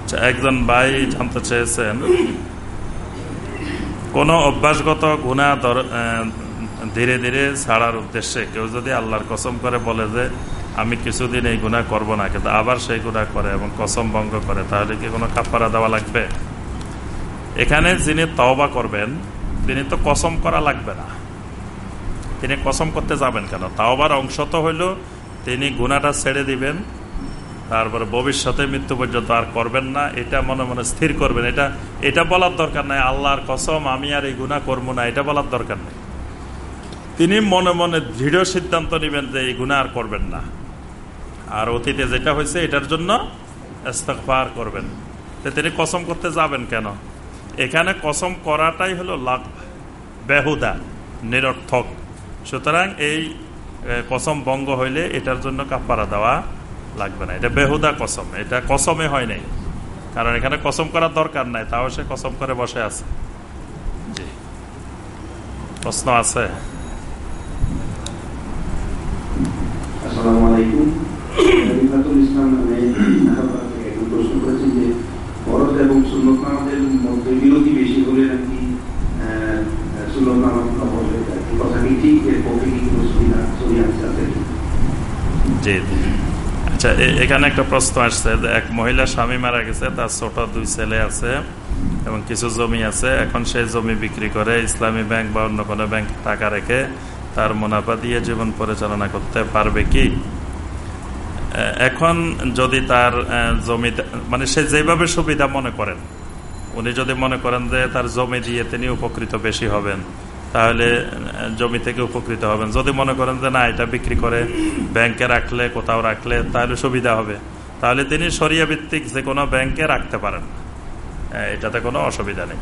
আচ্ছা, একজন ভাই জানতে চেয়েছেন কোনো অভ্যাসগত গুণা ধীরে ধীরে ছাড়ার উদ্দেশ্যে কেউ যদি আল্লাহর কসম করে বলে যে আমি কিছুদিন এই গুণা করব না কিন্তু আবার সেই গুণা করে এবং কসম ভঙ্গ করে তাহলে কি কোনো কাপড়া দেওয়া লাগবে? এখানে যিনি তওবা করবেন তিনি তো কসম করা লাগবে না। তিনি কসম করতে যাবেন কেন? তাওবার অংশ তো হইল, তিনি গুণাটা ছেড়ে দিবেন, তারপরে ভবিষ্যতে মৃত্যু পর্যন্ত আর করবেন না, এটা মনে মনে স্থির করবেন। এটা এটা বলার দরকার নাই, আল্লাহর কসম, আমি আর এই গুণা করব না, এটা বলার দরকার নেই। তিনি মনে মনে দৃঢ় সিদ্ধান্ত নেবেন যে এই গুণা আর করবেন না। আর অতীতে যেটা হয়েছে, এটার জন্য ইস্তফার করবেন। তিনি কসম করতে যাবেন কেন? এখানে কসম করাটাই হলো লাভ, বেহুদা, নিরর্থক। সুতরাং এই কসম বঙ্গ হইলে এটার জন্য কাপড়া দেওয়া লাগবে না। এটা বেহুদা কসম। এটা কসমে হয় নাই। কারণ এখানে কসম করার দরকার নাই, তাও সে কসম করে বসে আছে। প্রশ্ন আছে? আসসালামু এবং আচ্ছা এখানে একটা প্রশ্ন আসছে এক মহিলা স্বামী মারা গেছে, তার ছোট দুই ছেলে আছে এবং কিছু জমি আছে। এখন সেই জমি বিক্রি করে ইসলামী ব্যাংক বা অন্য কোনো ব্যাংক টাকা রেখে তার মুনাফা দিয়ে জীবন পরিচালনা করতে পারবে কি? এখন যদি তার জমি মানে সে যেভাবে সুবিধা মনে করেন, উনি যদি মনে করেন যে তার জমি দিয়ে তিনি উপকৃত বেশি হবেন তাহলে জমি থেকে উপকৃত হবেন। যদি মনে করেন যে না, এটা বিক্রি করে ব্যাংকে রাখলে, কোথাও রাখলে, তাহলে সুবিধা হবে। তাহলে তিনি সরিয়া ভিত্তিক যে কোনো ব্যাংকে রাখতে পারেন। এটাতে কোনো অসুবিধা নেই।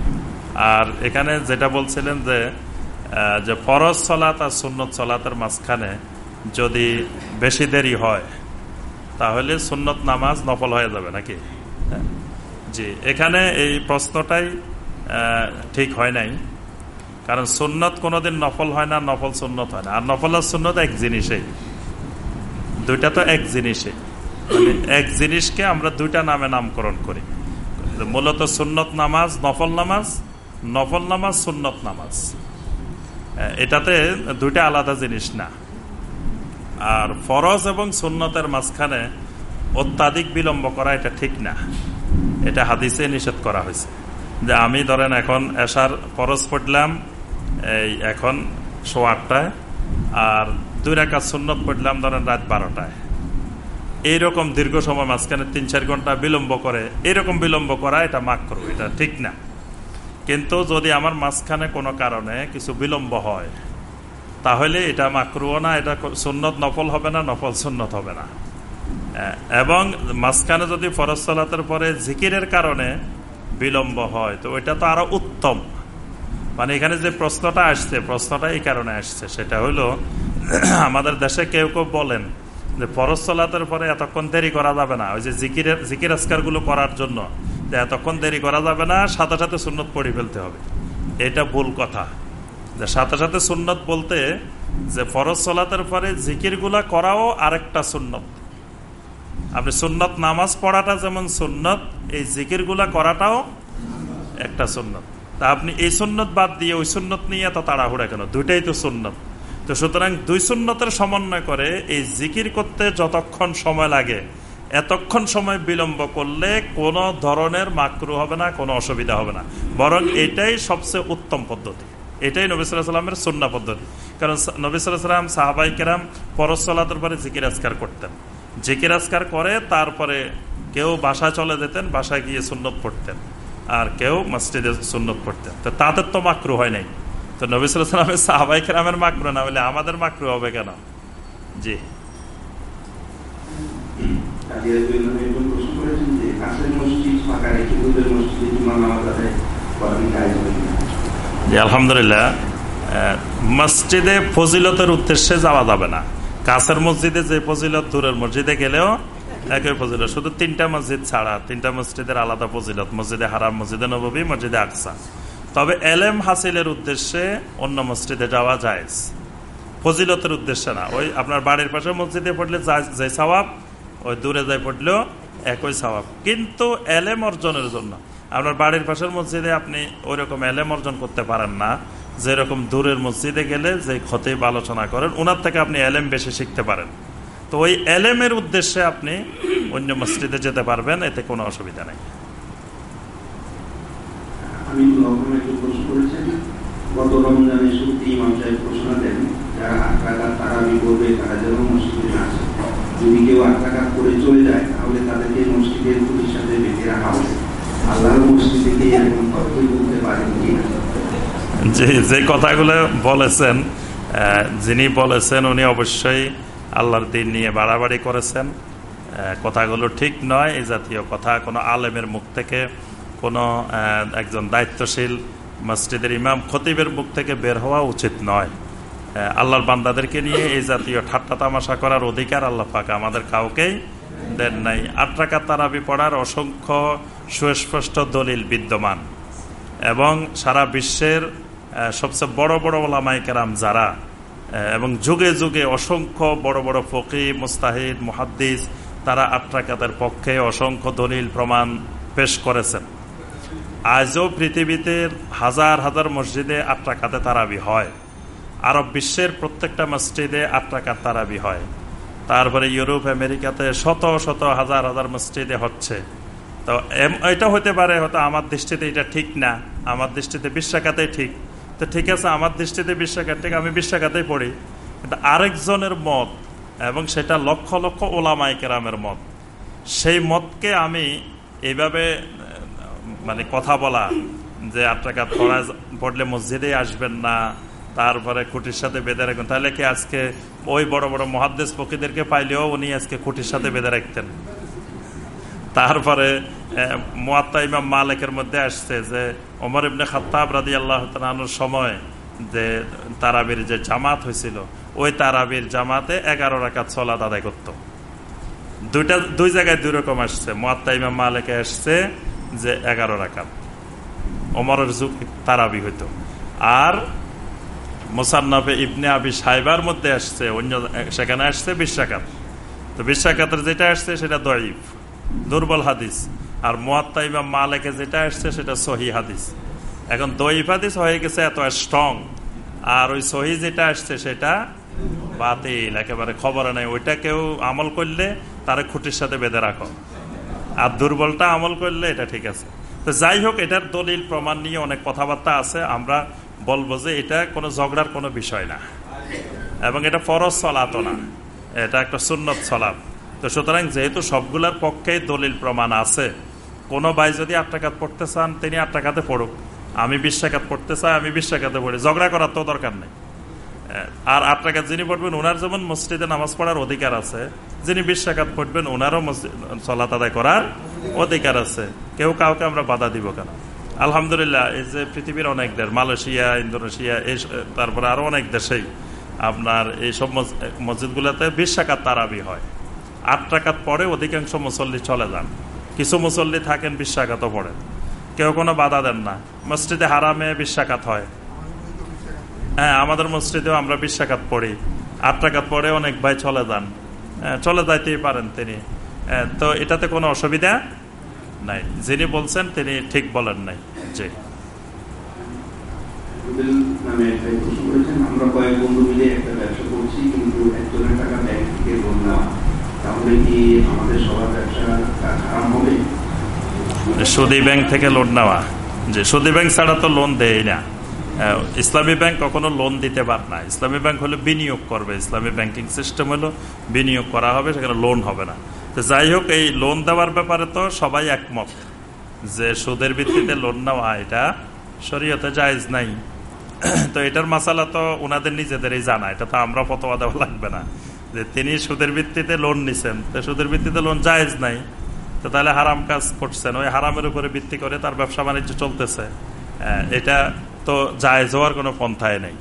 আর এখানে যেটা বলছিলেন যে যে ফরজ চলাত আর সুন্নত চলাতের মাঝখানে যদি বেশি দেরি হয়, তাহলে সুন্নত নামাজ নফল হয়ে যাবে নাকি? জি, এখানে এই প্রশ্নটাই ঠিক হয় নাই। কারণ সুন্নত কোনোদিন নফল হয় না, নফল সুন্নত হয় না। আর নফল আর সুন্নত এক জিনিসেই। দুইটা তো এক জিনিসে মানে এক জিনিসকে আমরা দুইটা নামে নামকরণ করি। মূলত সুন্নত নামাজ, নফল নামাজ নফল নামাজ, সুন্নত নামাজ। এটাতে দুইটা আলাদা জিনিস না। আর ফরজ এবং সুন্নতের মাঝখানে অত্যাধিক বিলম্ব করা এটা ঠিক না। এটা হাদিসে নিষেধ করা হয়েছে। যে আমি ধরেন এখন এসার ফরজ পড়লাম এই এখন শো আটটায় আর দুই রেখা সুন্নত পড়লাম ধরেন রাত বারোটায়। এইরকম দীর্ঘ সময় মাঝখানে তিন, চার ঘণ্টা বিলম্ব করে এরকম বিলম্ব করা এটা মাকরু এটা ঠিক না। কিন্তু যদি আমার মাঝখানে কোনো কারণে কিছু বিলম্ব হয়, তাহলে এটা মাকরুও না, এটা সুন্নত নফল হবে না, নফল সুন্নত হবে না। এবং মাঝখানে যদি ফরজ সালাতের পরে জিকিরের কারণে বিলম্ব হয়, তো এটা তো আরও উত্তম। মানে এখানে যে প্রশ্নটা আসছে, প্রশ্নটা এই কারণে আসছে, সেটা হলো, আমাদের দেশে কেউ কেউ বলেন যে ফরজ সালাতের পরে এতক্ষণ দেরি করা যাবে না, ওই যে জিকিরের, জিকির আজকারগুলো করার জন্য, যে এতক্ষণ দেরি করা যাবে না, সাথে সাথে সুন্নত পড়ে ফেলতে হবে। এটা ভুল কথা। যে সাথে সাথে সুন্নত বলতে যে ফরজ সলাতের পরে জিকিরগুলা করাও আরেকটা সুন্নত। আপনি সুন্নত নামাজ পড়াটা যেমন সুন্নত, এই জিকিরগুলা করাটাও একটা সুন্নত। তা আপনি এই সুন্নত বাদ দিয়ে ওই সুন্নত নিয়ে এত তাড়াহুড়া কেন? দুইটাই তো সুন্নত। তো সুতরাং দুই সুন্নতের সমন্বয় করে এই জিকির করতে যতক্ষণ সময় লাগে, এতক্ষণ সময় বিলম্ব করলে কোনো ধরনের মাকরু হবে না, কোনো অসুবিধা হবে না। বরং এটাই সবচেয়ে উত্তম পদ্ধতি। এটাই নবিসামের সুন্না পদ্ধতি। কারণ নবিসাম সাহাবাই কেরাম পরসলাতের পরে জিকির আজকার করতেন। জিকির আজকার করে তারপরে কেউ বাসায় চলে যেতেন, বাসায় গিয়ে সুন্নত পড়তেন। আর কেউ মসজিদে সুন্নত পড়তেন তো তাদের তো মাকরু হয় নাই। তো নবিসামের সাহাবাই কেরামের মাকরু না বলে আমাদের মাকরু হবে কেন? জি। আলহামদুলিল্লাহ। মসজিদে ফজিলতের উদ্দেশ্যে যাওয়া যাবে না। কাছের মসজিদে যে ফজিলত দূরের মসজিদে গেলেও একই ফজিলত, শুধু তিনটা মসজিদ ছাড়া, তিনটা মসজিদের আলাদা ফজিলত, মসজিদে হারাম, মসজিদে নবী মসজিদে আকসা। তবে এলেম হাসিলের উদ্দেশ্যে অন্য মসজিদে যাওয়া যায় ফজিলতের উদ্দেশ্যে না, ওই আপনার বাড়ির পাশে মসজিদে পড়লে যে সবাব ওই দূরে যাই পড়লেও একই সবাব কিন্তু এলেম অর্জনের জন্য, আপনার বাড়ির পাশের মসজিদে আপনি ওই রকম এলেম অর্জন করতে পারেন না, যেরকম দূরের মসজিদে গেলে যে খতিব আলোচনা করেন ওনার থেকে আপনি এলেম বেশি শিখতে পারেন। তো ওই এলেমের উদ্দেশ্যে আপনি অন্য মসজিদে যেতে পারবেন এতে কোনো অসুবিধা নেই। আমি প্রশ্ন করেছেন গত রমজানে সত্যি ইমাম সাহেব ঘোষণা দেন যারা আট টাকা তারাবি করবে তারা যেন মসজিদে না আসে। যদি কেউ আট টাকা করে চলে যায় তাহলে তাদেরকে মসজিদের খুঁটির সাথে বেঁধে রাখা হবে। আল্লাহর মসজিদে গিয়ে এরকম তথ্যই বলতে পারেন কি যে যে কথাগুলো বলেছেন যিনি বলেছেন উনি অবশ্যই আল্লাহর দিন নিয়ে বাড়াবাড়ি করেছেন। কথাগুলো ঠিক নয়, এই জাতীয় কথা। কোনো আলেমের মুখ থেকে, কোনো একজন দায়িত্বশীল মসজিদের ইমাম খতিবের মুখ থেকে বের হওয়া উচিত নয়। আল্লাহর বান্দাদেরকে নিয়ে এই জাতীয় ঠাট্টা তামাশা করার অধিকার আল্লাহ পাক আমাদের কাউকেই দেন নাই। আট টাকা তারাবি পড়ার অসংখ্য সুস্পষ্ট দলিল বিদ্যমান। এবং সারা বিশ্বের সবচেয়ে বড় বড় ওলামাই কেরাম যারা এবং যুগে যুগে অসংখ্য বড় বড় ফকি মুস্তাহিদ, মুহাদ্দিস, তারা আট্রাকাতের পক্ষে অসংখ্য দলিল প্রমাণ পেশ করেছেন। আজও পৃথিবীতে হাজার হাজার মসজিদে আট্রাকাতে তারাবি হয়। আরব বিশ্বের প্রত্যেকটা মসজিদে আট্রাকাত তারাবি হয়। তারপরে ইউরোপ, আমেরিকাতে শত শত হাজার হাজার মসজিদে হচ্ছে। তো এটা হতে পারে হয়তো আমার দৃষ্টিতে এটা ঠিক না। আমার দৃষ্টিতে বিশ্বাকাতেই ঠিক। তো ঠিক আছে, আমার দৃষ্টিতে বিশ্বাকাত ঠিক, আমি বিশ্বাকাতেই পড়ি। কিন্তু আরেকজনের মত, এবং সেটা লক্ষ লক্ষ ওলামাই কেরামের মত, সেই মতকে আমি এইভাবে মানে কথা বলা, যে আট টাকা পড়া পড়লে মসজিদে আসবেন না, তারপরে খুঁটির সাথে বেঁধে রাখবেন তাহলে কি আজকে ওই বড় বড় মহাদ্দেশ পক্ষীদেরকে পাইলেও উনি আজকে খুঁটির সাথে বেঁধে রাখতেন? তারপরে মোয়াত্তা ইমাম মালিকের মধ্যে আসছে যে ওমর ইবনে খাত্তাব রাদি আল্লাহ তালুর সময় যে তারাবির যে জামাত হয়েছিল, ওই তারাবির জামাতে এগারো রাকাত সলাদ আদায় করত। দুইটা, দুই জায়গায় দুই রকম আসছে। মোয়াত্তা ইমাম মালিকে আসছে যে এগারো রাকাত। ওমরের যুগ তারাবি হইতো। আর মোসান্নফে ইবনে আবি সাইবার মধ্যে আসছে, অন্য, সেখানে আসছে বিশ্বাকাত তো বিশ্বাকাতের যেটা আসছে সেটা দয়ীফ দুর্বল হাদিস। আর মোয়াত্তা ইমাম মালেকে যেটা আসছে, সেটা সহি হাদিস। এখন দয়ীফ হাদিস হয়ে গেছে এত স্ট্রং আর ওই সহি যেটা আসছে, সেটা বাতিল। একেবারে খবর নাই। ওইটা কেউ আমল করলে তার খুঁটির সাথে বেঁধে রাখো। আর দুর্বলটা আমল করলে এটা ঠিক আছে। তো যাই হোক, এটার দলিল প্রমাণ নিয়ে অনেক কথাবার্তা আছে। আমরা বলব যে এটা কোনো ঝগড়ার কোনো বিষয় না। এবং এটা ফরজ চলাত না। এটা একটা সুন্নত চলাত তো সুতরাং যেহেতু সবগুলোর পক্ষেই দলিল প্রমাণ আছে কোনো ভাই যদি আট টাকাত পড়তে চান, তিনি আট টাকাতে পড়ুক। আমি বিশ পড়তে চাই, আমি বিশ পড়ি। ঝগড়া করার তো দরকার নেই। আর আট টাকাত যিনি পড়বেন ওনার যেমন মসজিদে নামাজ পড়ার অধিকার আছে, যিনি বিশ পড়বেন ওনারও মসজিদ চলাত আদায় করার অধিকার আছে। কেউ কাউকে আমরা বাধা দিব কেন? আলহামদুলিল্লাহ, এই যে পৃথিবীর অনেক দেশ, মালয়েশিয়া, ইন্দোনেশিয়া, এই তারপরে আরও অনেক দেশেই আপনার এই সব মসজিদগুলোতে বিশ তারাবি হয়। আট টাকাত পরে অধিকাংশ মুসল্লি চলে যান। কিছু মুসল্লি থাকেন বিশ টাকাতও পড়েন। কেউ কোনো বাধা দেন না। মসজিদে হারামে বিশ টাকাত হয়। হ্যাঁ আমাদের মসজিদেও আমরা বিশ টাকাত পড়ি। আট টাকাত পরে অনেক ভাই চলে যান। চলে যাইতেই পারেন তিনি। তো এটাতে কোনো অসুবিধা নাই। যিনি বলছেন তিনি ঠিক বলেন নাই। জি। আমরা কয়েক বন্ধু মিলে একটা ব্যবসা করছি, কিন্তু একজনের টাকা ব্যাংক থেকে তাহলে কি আমাদের সবার ব্যবসা খারাপ হবে? সুদী ব্যাংক থেকে লোন নেওয়া। যে সুদী ব্যাংক ছাড়া তো লোন দেয় না। ইসলামী ব্যাংক কখনো লোন দিতে পার না। ইসলামী ব্যাংক হলে বিনিয়োগ করবে। ইসলামী ব্যাংকিং সিস্টেম হলো বিনিয়োগ করা হবে, সেখানে লোন হবে না। তো যাই হোক, এই লোন দেওয়ার ব্যাপারে তো সবাই একমত। যে সুদের ভিত্তিতে লোন নেওয়া, এটা শরীয়তে জায়জ নাই। তো এটার মাসালা তো ওনাদের নিজেদেরই জানা। এটা তো আমরা ফতোয়া দেওয়া লাগবে না। যে তিনি সুদের ভিত্তিতে লোন নিছেন। তো সুদের ভিত্তিতে লোন জায়েজ নাই। তো তাহলে হারাম কাজ করছেন। ওই হারামের উপরে ভিত্তি করে তার ব্যবসা বাণিজ্য চলতেছে। এটা তো জায়েজ হওয়ার কোনো পন্থায় নেই।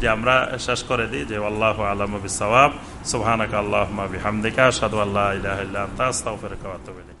যে আমরা শেষ করে দিই যে, আল্লাহ আলম সবাব সুহানাক আল্লাহ বিহামদিকা সাদু আল্লাহ ইলাহ আস্তাফের